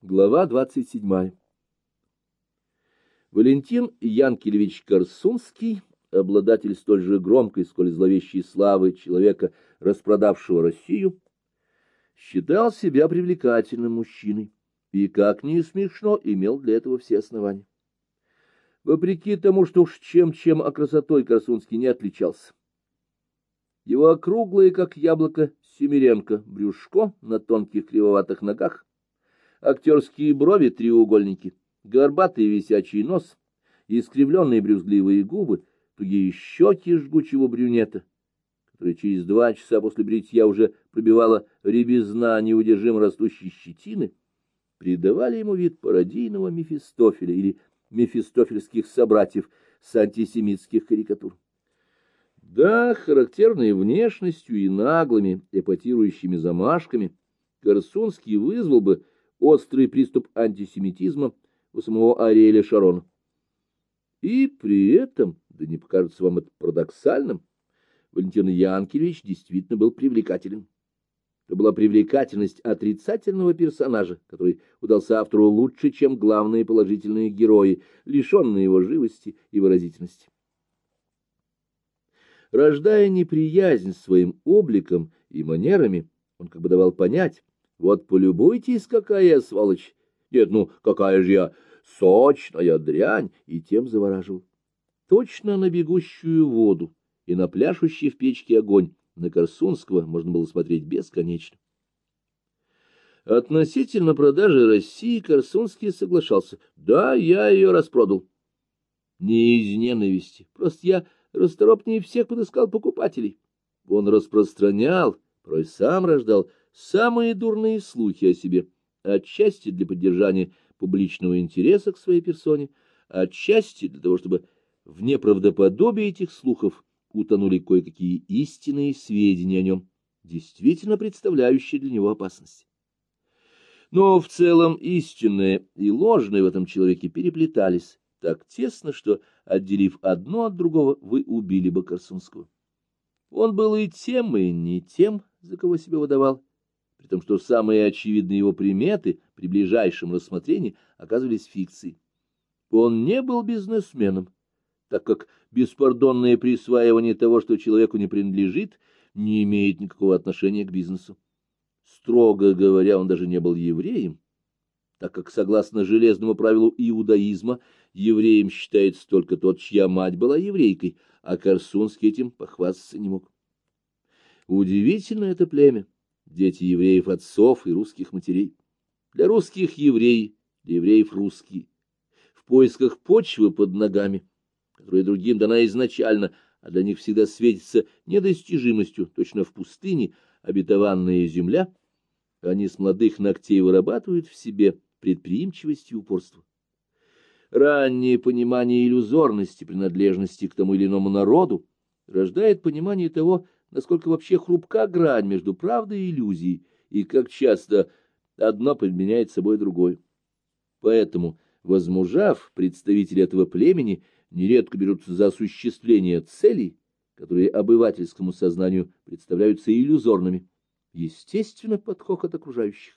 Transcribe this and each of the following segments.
Глава двадцать седьмая. Валентин Янкелевич Корсунский, обладатель столь же громкой, сколь зловещей славы человека, распродавшего Россию, считал себя привлекательным мужчиной и, как ни смешно, имел для этого все основания. Вопреки тому, что уж чем-чем, а красотой Корсунский не отличался. Его округлое, как яблоко, Семиренко, брюшко на тонких кривоватых ногах, актерские брови треугольники, горбатый висячий нос, искривленные брюзгливые губы, тугие щеки жгучего брюнета, которые через два часа после бритья уже пробивала ребезна неудержимо растущей щетины, придавали ему вид пародийного Мефистофеля или мефистофельских собратьев с антисемитских карикатур. Да, характерной внешностью и наглыми, эпатирующими замашками, Корсунский вызвал бы острый приступ антисемитизма у самого Ариэля Шарона. И при этом, да не покажется вам это парадоксальным, Валентин Янкелевич действительно был привлекателен. Это была привлекательность отрицательного персонажа, который удался автору лучше, чем главные положительные герои, лишенные его живости и выразительности. Рождая неприязнь своим обликом и манерами, он как бы давал понять, вот полюбуйтесь, какая я сволочь. Нет, ну, какая же я сочная дрянь, и тем завораживал. Точно на бегущую воду и на пляшущий в печке огонь на Корсунского можно было смотреть бесконечно. Относительно продажи России Корсунский соглашался. Да, я ее распродал. Не из ненависти, просто я расторопнее всех подыскал покупателей. Он распространял, порой сам рождал самые дурные слухи о себе, отчасти для поддержания публичного интереса к своей персоне, отчасти для того, чтобы в неправдоподобии этих слухов утонули кое-какие истинные сведения о нем, действительно представляющие для него опасность. Но в целом истинное и ложное в этом человеке переплетались так тесно, что, отделив одно от другого, вы убили бы Корсунского. Он был и тем, и не тем, за кого себя выдавал, при том, что самые очевидные его приметы при ближайшем рассмотрении оказывались фикцией. Он не был бизнесменом, так как беспардонное присваивание того, что человеку не принадлежит, не имеет никакого отношения к бизнесу. Строго говоря, он даже не был евреем, так как, согласно железному правилу иудаизма, евреем считается только тот, чья мать была еврейкой, а Корсунский этим похвастаться не мог. Удивительно это племя дети евреев отцов и русских матерей. Для русских евреи, для евреев русские. В поисках почвы под ногами, которая другим дана изначально, а для них всегда светится недостижимостью, точно в пустыне, обетованная земля, они с молодых ногтей вырабатывают в себе предприимчивость и упорство. Раннее понимание иллюзорности принадлежности к тому или иному народу рождает понимание того, насколько вообще хрупка грань между правдой и иллюзией, и как часто одно подменяет собой другое. Поэтому, возмужав, представители этого племени нередко берутся за осуществление целей, которые обывательскому сознанию представляются иллюзорными, естественно, под хохот окружающих.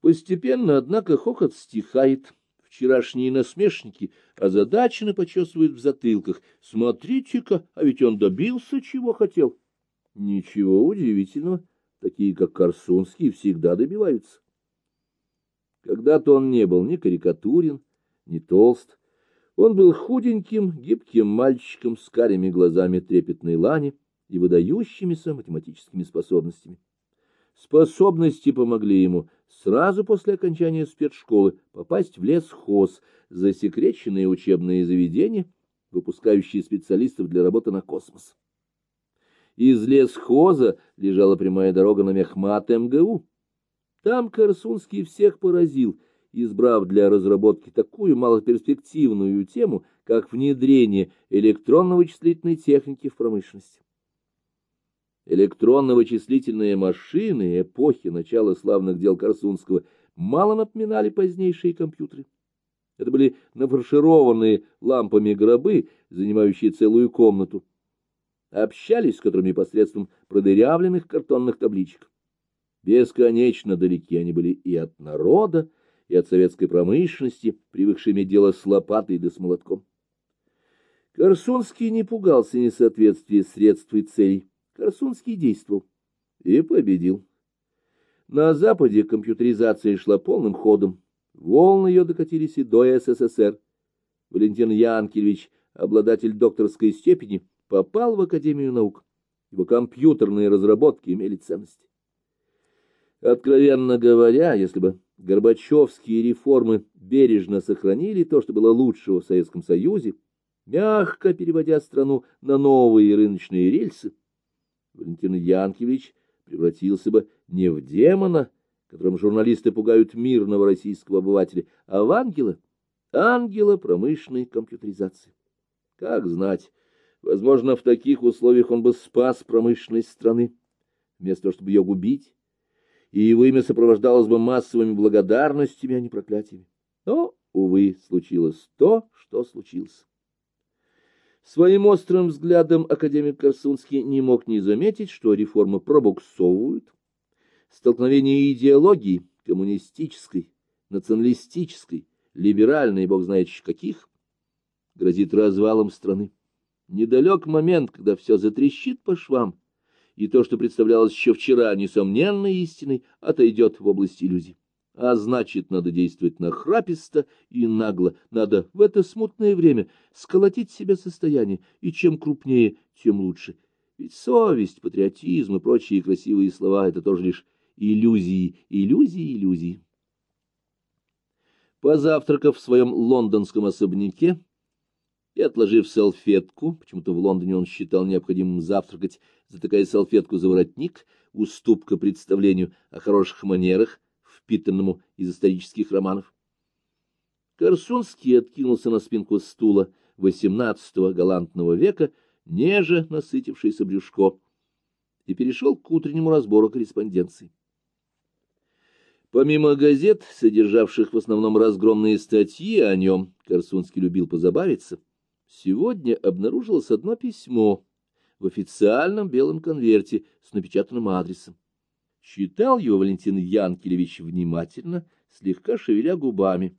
Постепенно, однако, хохот стихает, Вчерашние насмешники озадаченно почесывают в затылках. Смотрите-ка, а ведь он добился, чего хотел. Ничего удивительного, такие, как Корсунский, всегда добиваются. Когда-то он не был ни карикатурен, ни толст. Он был худеньким, гибким мальчиком с карими глазами трепетной лани и выдающимися математическими способностями. Способности помогли ему сразу после окончания спецшколы попасть в лесхоз, засекреченные учебные заведения, выпускающие специалистов для работы на космос. Из лесхоза лежала прямая дорога на Мехмат МГУ. Там Корсунский всех поразил, избрав для разработки такую малоперспективную тему, как внедрение электронно-вычислительной техники в промышленность. Электронно-вычислительные машины эпохи начала славных дел Корсунского мало напоминали позднейшие компьютеры. Это были нафаршированные лампами гробы, занимающие целую комнату, общались с которыми посредством продырявленных картонных табличек. Бесконечно далеки они были и от народа, и от советской промышленности, привыкшей иметь дело с лопатой да с молотком. Корсунский не пугался несоответствия средств и целей. Корсунский действовал и победил. На Западе компьютеризация шла полным ходом. Волны ее докатились и до СССР. Валентин Янкелевич, обладатель докторской степени, попал в Академию наук. Его компьютерные разработки имели ценность. Откровенно говоря, если бы Горбачевские реформы бережно сохранили то, что было лучшего в Советском Союзе, мягко переводя страну на новые рыночные рельсы, Валентин Янкевич превратился бы не в демона, которым журналисты пугают мирного российского обывателя, а в ангела, ангела промышленной компьютеризации. Как знать, возможно, в таких условиях он бы спас промышленность страны, вместо того, чтобы ее губить, и его имя сопровождалось бы массовыми благодарностями, а не проклятиями. Но, увы, случилось то, что случилось. Своим острым взглядом академик Корсунский не мог не заметить, что реформы пробуксовывают. Столкновение идеологии коммунистической, националистической, либеральной, бог знает каких, грозит развалом страны. Недалек момент, когда все затрещит по швам, и то, что представлялось еще вчера несомненной истиной, отойдет в область иллюзий. А значит, надо действовать нахраписто и нагло. Надо в это смутное время сколотить себе состояние, и чем крупнее, тем лучше. Ведь совесть, патриотизм и прочие красивые слова — это тоже лишь иллюзии, иллюзии, иллюзии. Позавтракав в своем лондонском особняке и отложив салфетку, почему-то в Лондоне он считал необходимым завтракать, затыкая салфетку за воротник, уступка представлению о хороших манерах, впитанному из исторических романов. Корсунский откинулся на спинку стула XVIII галантного века, неже насытившийся брюшко, и перешел к утреннему разбору корреспонденции. Помимо газет, содержавших в основном разгромные статьи о нем, Корсунский любил позабавиться, сегодня обнаружилось одно письмо в официальном белом конверте с напечатанным адресом. Читал его Валентин Янкелевич внимательно, слегка шевеля губами,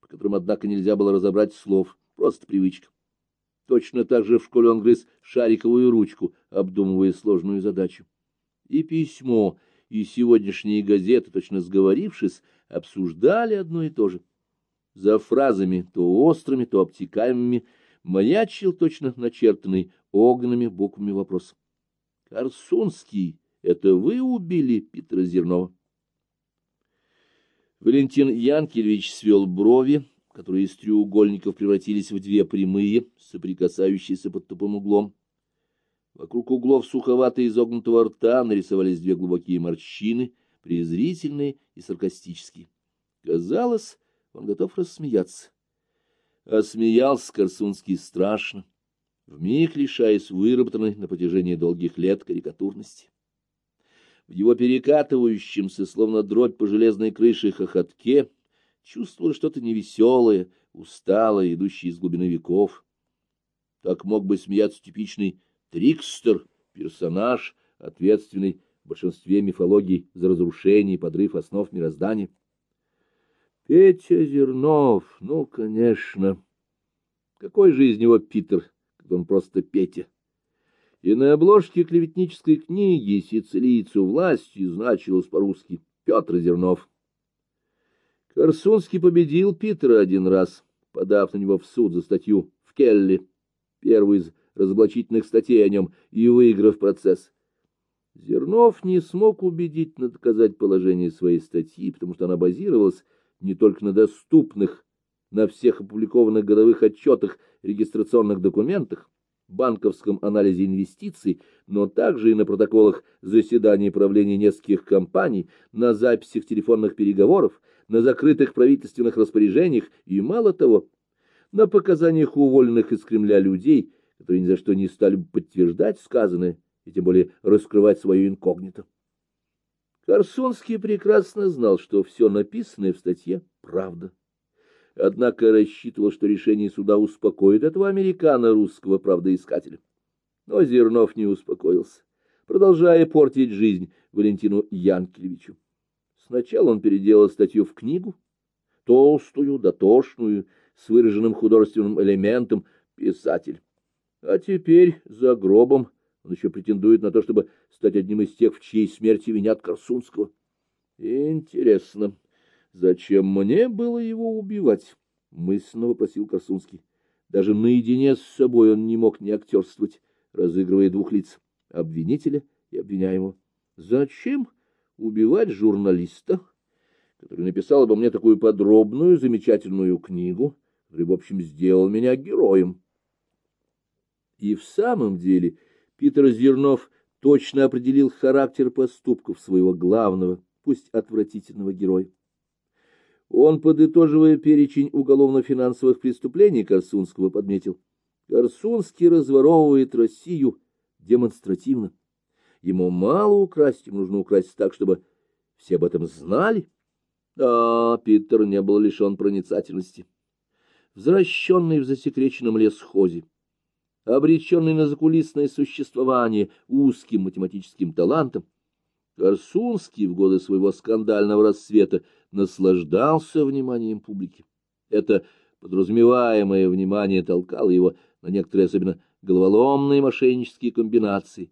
по которым, однако, нельзя было разобрать слов, просто привычка. Точно так же в школе он грыз шариковую ручку, обдумывая сложную задачу. И письмо, и сегодняшние газеты, точно сговорившись, обсуждали одно и то же. За фразами, то острыми, то обтекаемыми, маячил точно начертанный огненными буквами вопрос. Корсунский это вы убили Питера Зернова? Валентин Янкелевич свел брови, которые из треугольников превратились в две прямые, соприкасающиеся под тупым углом. Вокруг углов суховато изогнутого рта нарисовались две глубокие морщины, презрительные и саркастические. Казалось, он готов рассмеяться. А смеялся Корсунский страшно, вмиг лишаясь выработанной на протяжении долгих лет карикатурности в его перекатывающемся, словно дробь по железной крыше хохотке, чувствовал что-то невеселое, усталое, идущее из глубины веков. Так мог бы смеяться типичный трикстер, персонаж, ответственный в большинстве мифологий за разрушение и подрыв основ мироздания. Петя Зернов, ну, конечно. Какой же из него Питер, когда он просто Петя? И на обложке клеветнической книги сицилийцу власти значилось по-русски Петр Зернов. Корсунский победил Питера один раз, подав на него в суд за статью в Келли, первую из разоблачительных статей о нем, и выиграв процесс. Зернов не смог убедительно доказать положение своей статьи, потому что она базировалась не только на доступных, на всех опубликованных годовых отчетах, регистрационных документах, банковском анализе инвестиций, но также и на протоколах заседаний правления нескольких компаний, на записях телефонных переговоров, на закрытых правительственных распоряжениях и, мало того, на показаниях уволенных из Кремля людей, которые ни за что не стали бы подтверждать сказанное и тем более раскрывать свое инкогнито. Корсунский прекрасно знал, что все написанное в статье — правда однако рассчитывал, что решение суда успокоит этого американо-русского правдоискателя. Но Зернов не успокоился. продолжая портить жизнь Валентину Янкелевичу. Сначала он переделал статью в книгу, толстую, дотошную, с выраженным художественным элементом, писатель. А теперь за гробом он еще претендует на то, чтобы стать одним из тех, в чьей смерти винят Корсунского. Интересно, зачем мне было его убивать? Мысленно вопросил Корсунский. Даже наедине с собой он не мог не актерствовать, разыгрывая двух лиц — обвинителя и обвиняемого. Зачем убивать журналиста, который написал обо мне такую подробную, замечательную книгу, который, в общем, сделал меня героем? И в самом деле Питер Зернов точно определил характер поступков своего главного, пусть отвратительного героя. Он, подытоживая перечень уголовно-финансовых преступлений Корсунского, подметил, Корсунский разворовывает Россию демонстративно. Ему мало украсть, ему нужно украсть так, чтобы все об этом знали. Да, Питер не был лишен проницательности. Возвращенный в засекреченном лесхозе, обреченный на закулисное существование узким математическим талантом, Корсунский в годы своего скандального рассвета наслаждался вниманием публики. Это подразумеваемое внимание толкало его на некоторые особенно головоломные мошеннические комбинации.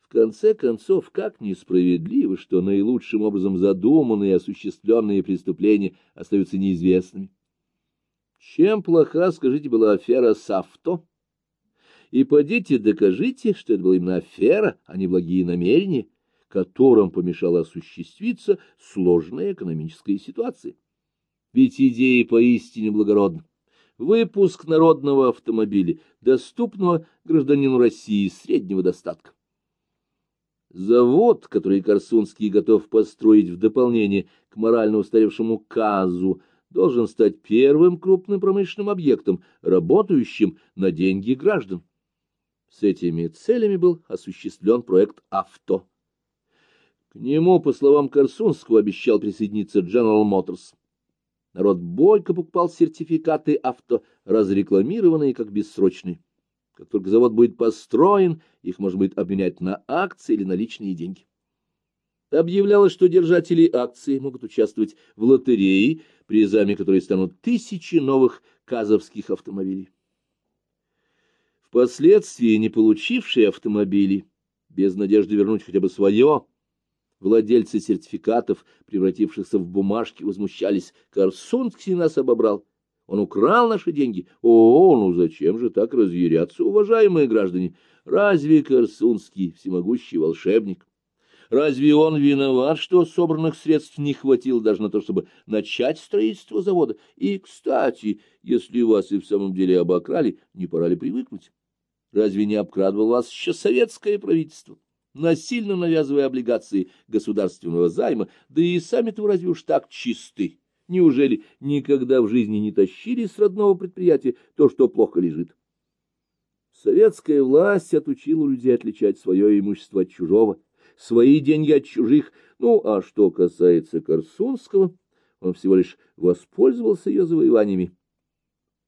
В конце концов, как несправедливо, что наилучшим образом задуманные и осуществленные преступления остаются неизвестными. Чем плоха, скажите, была афера с авто? И подите докажите, что это была именно афера, а не благие намерения которым помешала осуществиться сложная экономическая ситуация. Ведь идея поистине благородна. Выпуск народного автомобиля, доступного гражданину России среднего достатка. Завод, который Корсунский готов построить в дополнение к морально устаревшему КАЗу, должен стать первым крупным промышленным объектом, работающим на деньги граждан. С этими целями был осуществлен проект «Авто». К нему, по словам Корсунского, обещал присоединиться General Motors. Народ бойко покупал сертификаты авто, разрекламированные как бессрочные. Как только завод будет построен, их можно будет обменять на акции или наличные деньги. Объявлялось, что держатели акций могут участвовать в лотерее, призами которой станут тысячи новых казовских автомобилей. Впоследствии не получившие автомобили, без надежды вернуть хотя бы свое, Владельцы сертификатов, превратившихся в бумажки, возмущались. Корсунский нас обобрал. Он украл наши деньги. О, ну зачем же так разъяряться, уважаемые граждане? Разве Корсунский всемогущий волшебник? Разве он виноват, что собранных средств не хватило даже на то, чтобы начать строительство завода? И, кстати, если вас и в самом деле обокрали, не пора ли привыкнуть? Разве не обкрадывал вас еще советское правительство? Насильно навязывая облигации государственного займа, да и сами-то разве уж так чисты? Неужели никогда в жизни не тащили с родного предприятия то, что плохо лежит? Советская власть отучила людей отличать свое имущество от чужого, свои деньги от чужих. Ну, а что касается Корсунского, он всего лишь воспользовался ее завоеваниями.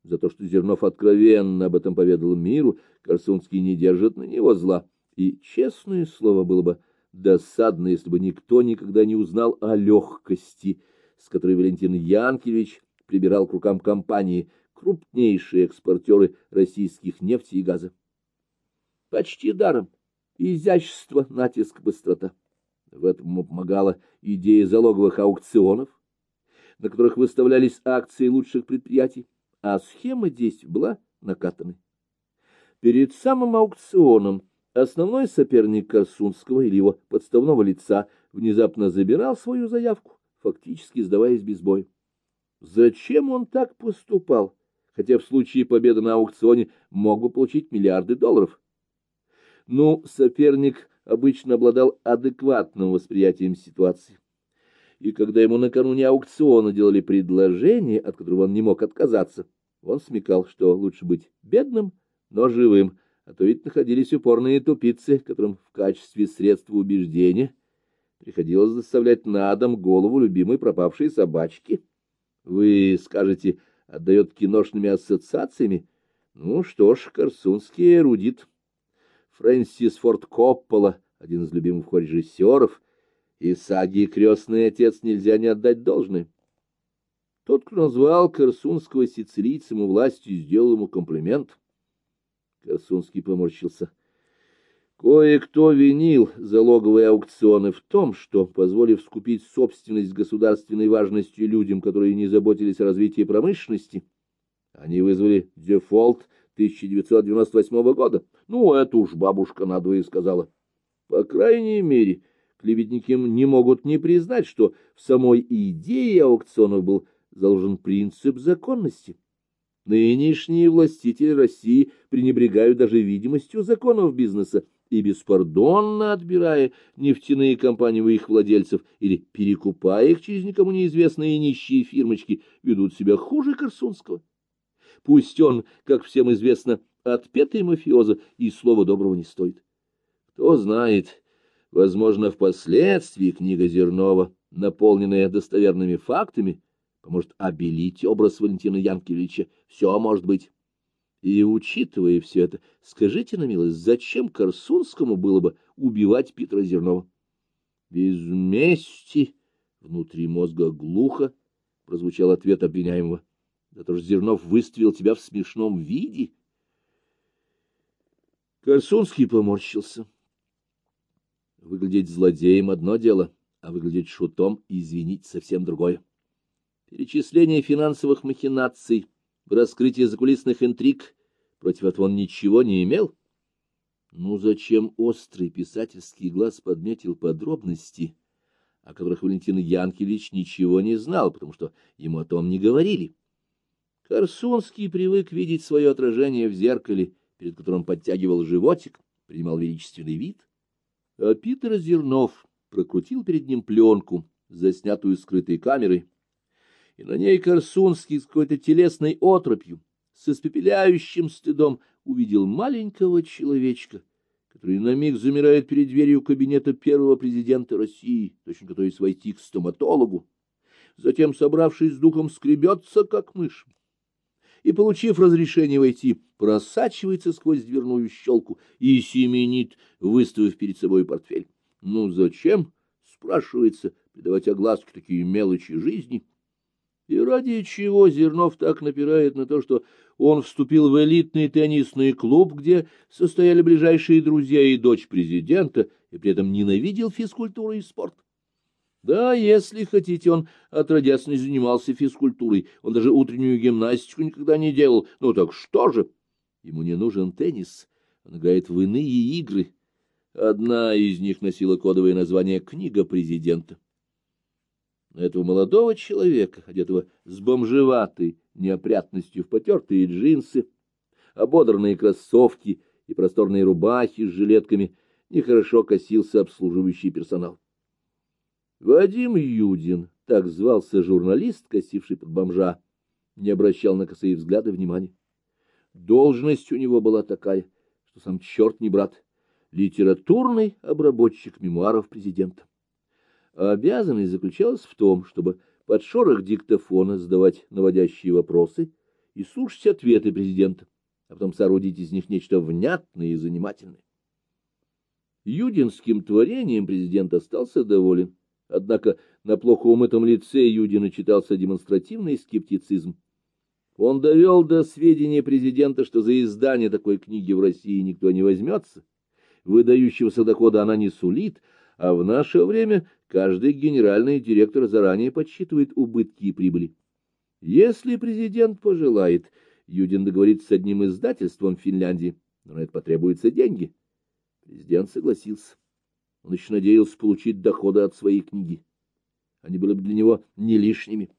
За то, что Зернов откровенно об этом поведал миру, Корсунский не держит на него зла и, честное слово, было бы досадно, если бы никто никогда не узнал о легкости, с которой Валентин Янкевич прибирал к рукам компании, крупнейшие экспортеры российских нефти и газа. Почти даром. Изящество, натиск, быстрота. В этом помогала идея залоговых аукционов, на которых выставлялись акции лучших предприятий, а схема действий была накатанной. Перед самым аукционом Основной соперник Корсунского или его подставного лица внезапно забирал свою заявку, фактически сдаваясь без боя. Зачем он так поступал, хотя в случае победы на аукционе мог бы получить миллиарды долларов? Ну, соперник обычно обладал адекватным восприятием ситуации. И когда ему накануне аукциона делали предложение, от которого он не мог отказаться, он смекал, что лучше быть бедным, но живым, а то ведь находились упорные тупицы, которым в качестве средства убеждения приходилось заставлять на дом голову любимой пропавшей собачки. Вы скажете, отдает киношными ассоциациями? Ну что ж, корсунский эрудит. Фрэнсис Форд Коппола, один из любимых режиссеров, и саги «Крестный отец» нельзя не отдать должное. Тот, кто назвал Корсунского сицилийцем и властью, сделал ему комплимент. Корсунский поморщился. Кое-кто винил залоговые аукционы в том, что, позволив скупить собственность государственной важностью людям, которые не заботились о развитии промышленности, они вызвали дефолт 1998 года. Ну, это уж бабушка надвое сказала. По крайней мере, клеветники не могут не признать, что в самой идее аукционов был заложен принцип законности. Нынешние властители России пренебрегают даже видимостью законов бизнеса и беспардонно отбирая нефтяные компании у их владельцев или перекупая их через никому неизвестные нищие фирмочки, ведут себя хуже Корсунского. Пусть он, как всем известно, отпетый мафиоза и слова доброго не стоит. Кто знает, возможно, впоследствии книга Зернова, наполненная достоверными фактами, поможет обелить образ Валентина Янкевича. Все может быть. И, учитывая все это, скажите на милость, зачем Корсунскому было бы убивать Петра Зернова? Без мести внутри мозга глухо прозвучал ответ обвиняемого. Да то ж Зернов выставил тебя в смешном виде. Корсунский поморщился. Выглядеть злодеем — одно дело, а выглядеть шутом — извинить совсем другое. Перечисление финансовых махинаций, раскрытие закулисных интриг против этого он ничего не имел. Ну зачем острый писательский глаз подметил подробности, о которых Валентин Янкелич ничего не знал, потому что ему о том не говорили? Корсунский привык видеть свое отражение в зеркале, перед которым подтягивал животик, принимал величественный вид. А Питер Зернов прокрутил перед ним пленку, заснятую скрытой камерой, и на ней Корсунский с какой-то телесной отропью, с испепеляющим стыдом увидел маленького человечка, который на миг замирает перед дверью кабинета первого президента России, точно готовясь войти к стоматологу, затем, собравшись с духом, скребется, как мышь и, получив разрешение войти, просачивается сквозь дверную щелку и семенит, выставив перед собой портфель. Ну зачем, спрашивается, придавать огласке такие мелочи жизни? И ради чего Зернов так напирает на то, что он вступил в элитный теннисный клуб, где состояли ближайшие друзья и дочь президента, и при этом ненавидел физкультуру и спорт? Да, если хотите, он отродясь не занимался физкультурой, он даже утреннюю гимнастику никогда не делал. Ну так что же? Ему не нужен теннис, он играет в иные игры. Одна из них носила кодовое название «Книга президента». Этого молодого человека, одетого с бомжеватой неопрятностью в потертые джинсы, ободранные кроссовки и просторные рубахи с жилетками, нехорошо косился обслуживающий персонал. Вадим Юдин, так звался журналист, косивший под бомжа, не обращал на косые взгляды внимания. Должность у него была такая, что сам черт не брат, литературный обработчик мемуаров президента. А обязанность заключалась в том, чтобы под шорох диктофона задавать наводящие вопросы и слушать ответы президента, а потом соорудить из них нечто внятное и занимательное. Юдинским творением президент остался доволен. Однако на плохо умытом лице Юдина читался демонстративный скептицизм. Он довел до сведения президента, что за издание такой книги в России никто не возьмется, выдающегося дохода она не сулит, а в наше время каждый генеральный директор заранее подсчитывает убытки и прибыли. Если президент пожелает, Юдин договорится с одним издательством в Финляндии, но на это потребуются деньги. Президент согласился. Он еще надеялся получить доходы от своей книги. Они были бы для него не лишними.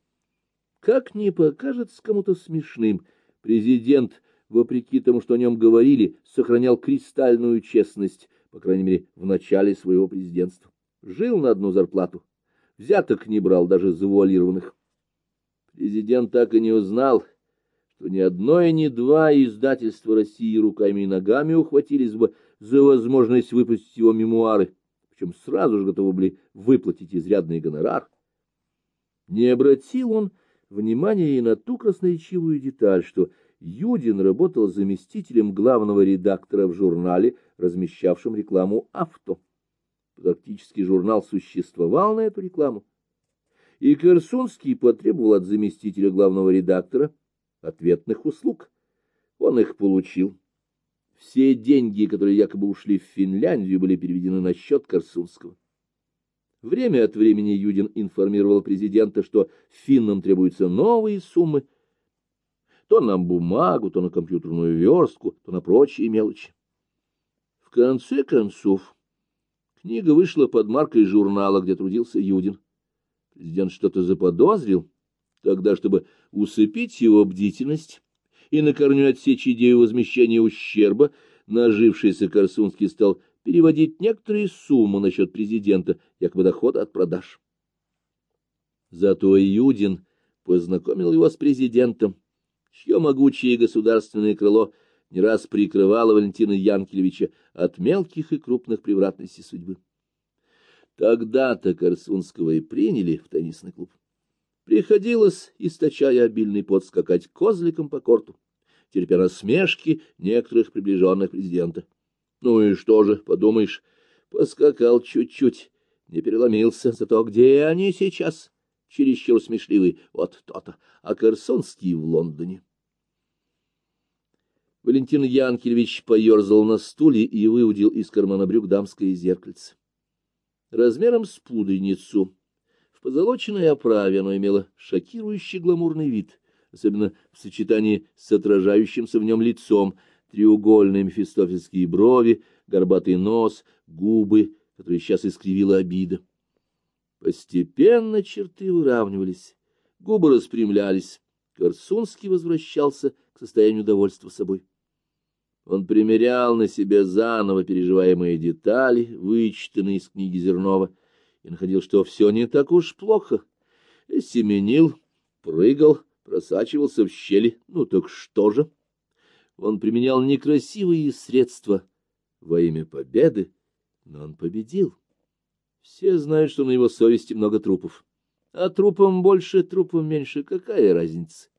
Как ни покажется кому-то смешным, президент, вопреки тому, что о нем говорили, сохранял кристальную честность, по крайней мере, в начале своего президентства. Жил на одну зарплату, взяток не брал, даже завуалированных. Президент так и не узнал, что ни одно и ни два издательства России руками и ногами ухватились бы за возможность выпустить его мемуары причем сразу же готовы были выплатить изрядный гонорар. Не обратил он внимания и на ту красноречивую деталь, что Юдин работал заместителем главного редактора в журнале, размещавшем рекламу «Авто». Практически журнал существовал на эту рекламу. И Корсунский потребовал от заместителя главного редактора ответных услуг. Он их получил. Все деньги, которые якобы ушли в Финляндию, были переведены на счет Корсунского. Время от времени Юдин информировал президента, что финнам требуются новые суммы, то на бумагу, то на компьютерную верстку, то на прочие мелочи. В конце концов, книга вышла под маркой журнала, где трудился Юдин. Президент что-то заподозрил, тогда, чтобы усыпить его бдительность и на корню отсечь идею возмещения ущерба, нажившийся Корсунский стал переводить некоторые суммы на счет президента, якобы дохода от продаж. Зато Юдин познакомил его с президентом, чье могучее государственное крыло не раз прикрывало Валентина Янкелевича от мелких и крупных превратностей судьбы. Тогда-то Корсунского и приняли в теннисный клуб. Приходилось, источая обильный пот, скакать козликом по корту, терпя насмешки некоторых приближенных президента. Ну и что же, подумаешь, поскакал чуть-чуть, не переломился, зато где они сейчас? Чересчур смешливый, вот то-то, а Корсунский в Лондоне. Валентин Янкелевич поерзал на стуле и выудил из кармана брюк дамское зеркальце. Размером с пудреницу, в позолоченной оправе оно имело шокирующий гламурный вид, особенно в сочетании с отражающимся в нем лицом — треугольные мефистофельские брови, горбатый нос, губы, которые сейчас искривила обида. Постепенно черты выравнивались, губы распрямлялись. Корсунский возвращался к состоянию довольства собой. Он примерял на себя заново переживаемые детали, вычитанные из книги Зернова, и находил, что все не так уж плохо. Семенил, прыгал, просачивался в щели. Ну так что же? Он применял некрасивые средства во имя победы, но он победил. Все знают, что на его совести много трупов. А трупом больше, трупом меньше, какая разница?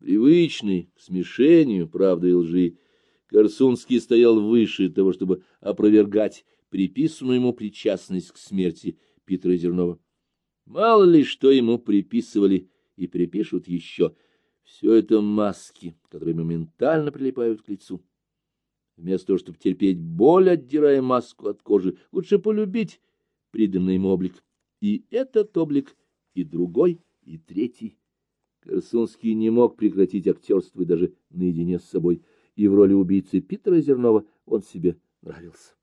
Привычный к смешению правды и лжи, Корсунский стоял выше того, чтобы опровергать приписанную ему причастность к смерти Питера Зернова. Мало ли, что ему приписывали и припишут еще — все это маски, которые моментально прилипают к лицу. Вместо того, чтобы терпеть боль, отдирая маску от кожи, лучше полюбить приданный ему облик. И этот облик, и другой, и третий. Корсунский не мог прекратить актерство даже наедине с собой, и в роли убийцы Питера Зернова он себе нравился.